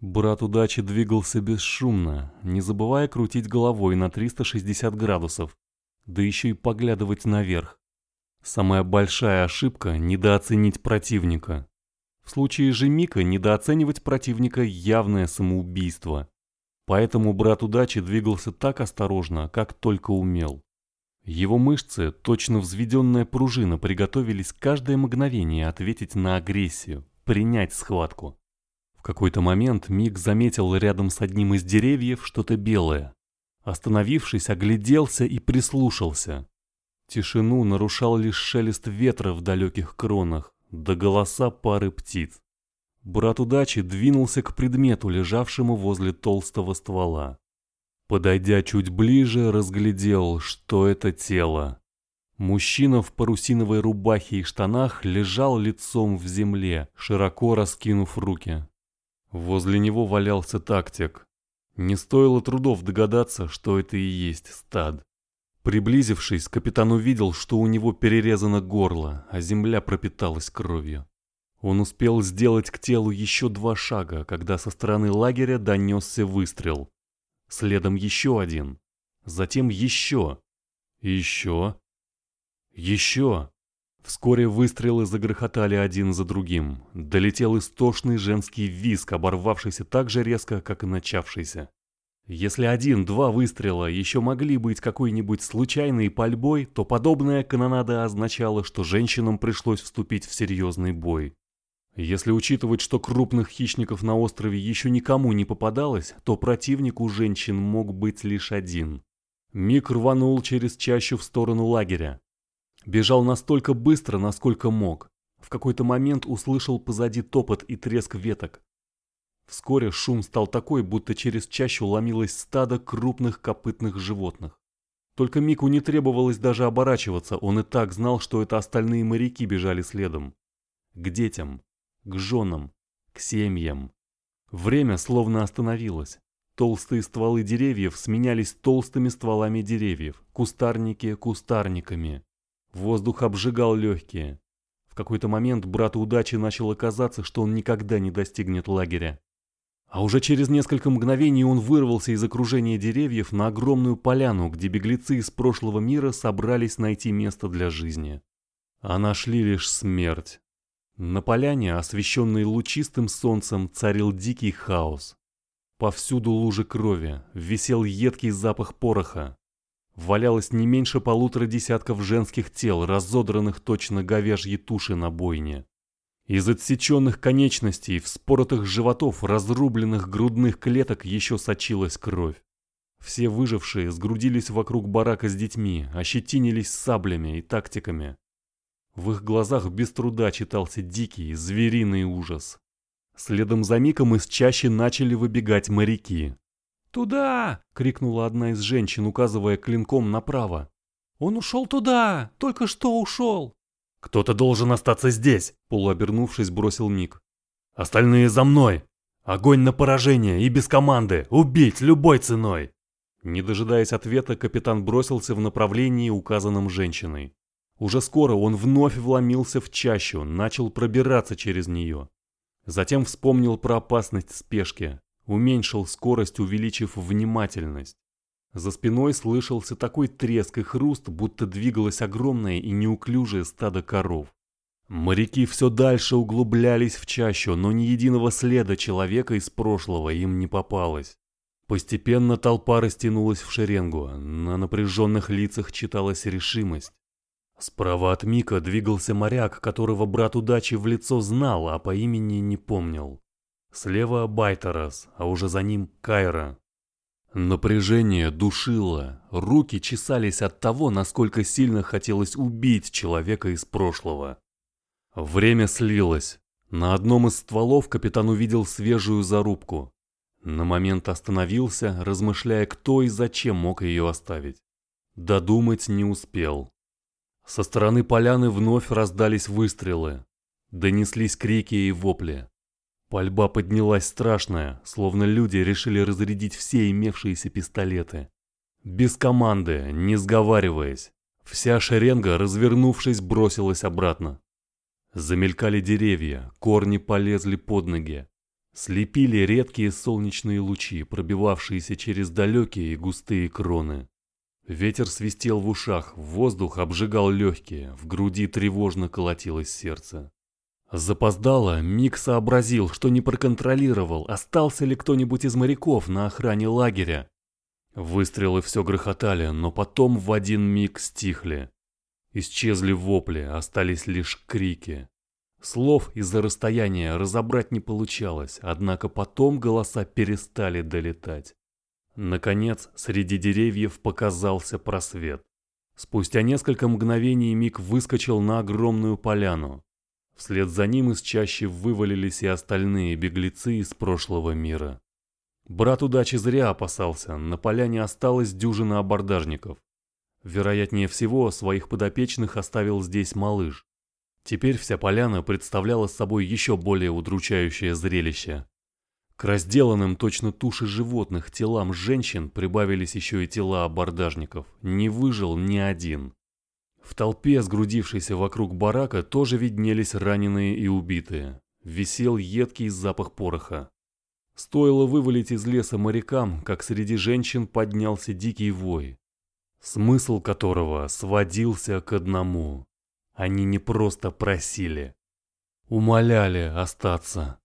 Брат удачи двигался бесшумно, не забывая крутить головой на 360 градусов, да еще и поглядывать наверх. Самая большая ошибка – недооценить противника. В случае же Мика недооценивать противника – явное самоубийство. Поэтому брат удачи двигался так осторожно, как только умел. Его мышцы, точно взведенная пружина, приготовились каждое мгновение ответить на агрессию, принять схватку. В какой-то момент Мик заметил рядом с одним из деревьев что-то белое. Остановившись, огляделся и прислушался. Тишину нарушал лишь шелест ветра в далеких кронах, да голоса пары птиц. Брат удачи двинулся к предмету, лежавшему возле толстого ствола. Подойдя чуть ближе, разглядел, что это тело. Мужчина в парусиновой рубахе и штанах лежал лицом в земле, широко раскинув руки. Возле него валялся тактик. Не стоило трудов догадаться, что это и есть стад. Приблизившись, капитан увидел, что у него перерезано горло, а земля пропиталась кровью. Он успел сделать к телу еще два шага, когда со стороны лагеря донесся выстрел. Следом еще один. Затем еще. Еще. Еще. Вскоре выстрелы загрохотали один за другим. Долетел истошный женский визг, оборвавшийся так же резко, как и начавшийся. Если один-два выстрела еще могли быть какой-нибудь случайной пальбой, то подобная канонада означала, что женщинам пришлось вступить в серьезный бой. Если учитывать, что крупных хищников на острове еще никому не попадалось, то противник у женщин мог быть лишь один. Мик рванул через чащу в сторону лагеря. Бежал настолько быстро, насколько мог. В какой-то момент услышал позади топот и треск веток. Вскоре шум стал такой, будто через чащу ломилось стадо крупных копытных животных. Только Мику не требовалось даже оборачиваться, он и так знал, что это остальные моряки бежали следом. К детям, к женам, к семьям. Время словно остановилось. Толстые стволы деревьев сменялись толстыми стволами деревьев, кустарники кустарниками. Воздух обжигал легкие. В какой-то момент брату удачи начало казаться, что он никогда не достигнет лагеря. А уже через несколько мгновений он вырвался из окружения деревьев на огромную поляну, где беглецы из прошлого мира собрались найти место для жизни. А нашли лишь смерть. На поляне, освещенной лучистым солнцем, царил дикий хаос. Повсюду лужи крови, висел едкий запах пороха. Валялось не меньше полутора десятков женских тел, разодранных точно говяжьи туши на бойне. Из отсеченных конечностей, вспоротых животов, разрубленных грудных клеток еще сочилась кровь. Все выжившие сгрудились вокруг барака с детьми, ощетинились саблями и тактиками. В их глазах без труда читался дикий, звериный ужас. Следом за Миком из чащи начали выбегать моряки. «Туда!» — крикнула одна из женщин, указывая клинком направо. «Он ушел туда! Только что ушел!» «Кто-то должен остаться здесь!» — полуобернувшись, бросил Мик. «Остальные за мной! Огонь на поражение и без команды! Убить любой ценой!» Не дожидаясь ответа, капитан бросился в направлении, указанном женщиной. Уже скоро он вновь вломился в чащу, начал пробираться через нее. Затем вспомнил про опасность спешки, уменьшил скорость, увеличив внимательность. За спиной слышался такой треск и хруст, будто двигалось огромное и неуклюжее стадо коров. Моряки все дальше углублялись в чащу, но ни единого следа человека из прошлого им не попалось. Постепенно толпа растянулась в шеренгу, на напряженных лицах читалась решимость. Справа от Мика двигался моряк, которого брат удачи в лицо знал, а по имени не помнил. Слева Байтарас, а уже за ним Кайра. Напряжение душило, руки чесались от того, насколько сильно хотелось убить человека из прошлого. Время слилось. На одном из стволов капитан увидел свежую зарубку. На момент остановился, размышляя, кто и зачем мог ее оставить. Додумать не успел. Со стороны поляны вновь раздались выстрелы. Донеслись крики и вопли. Пальба поднялась страшная, словно люди решили разрядить все имевшиеся пистолеты. Без команды, не сговариваясь, вся шеренга, развернувшись, бросилась обратно. Замелькали деревья, корни полезли под ноги. Слепили редкие солнечные лучи, пробивавшиеся через далекие и густые кроны. Ветер свистел в ушах, воздух обжигал легкие, в груди тревожно колотилось сердце. Запоздало, Мик сообразил, что не проконтролировал, остался ли кто-нибудь из моряков на охране лагеря. Выстрелы все грохотали, но потом в один миг стихли. Исчезли вопли, остались лишь крики. Слов из-за расстояния разобрать не получалось, однако потом голоса перестали долетать. Наконец, среди деревьев показался просвет. Спустя несколько мгновений Мик выскочил на огромную поляну. Вслед за ним из чащи вывалились и остальные беглецы из прошлого мира. Брат удачи зря опасался, на поляне осталось дюжина абордажников. Вероятнее всего, своих подопечных оставил здесь малыш. Теперь вся поляна представляла собой еще более удручающее зрелище. К разделанным точно туши животных телам женщин прибавились еще и тела абордажников. Не выжил ни один. В толпе, сгрудившейся вокруг барака, тоже виднелись раненые и убитые. Висел едкий запах пороха. Стоило вывалить из леса морякам, как среди женщин поднялся дикий вой, смысл которого сводился к одному. Они не просто просили, умоляли остаться.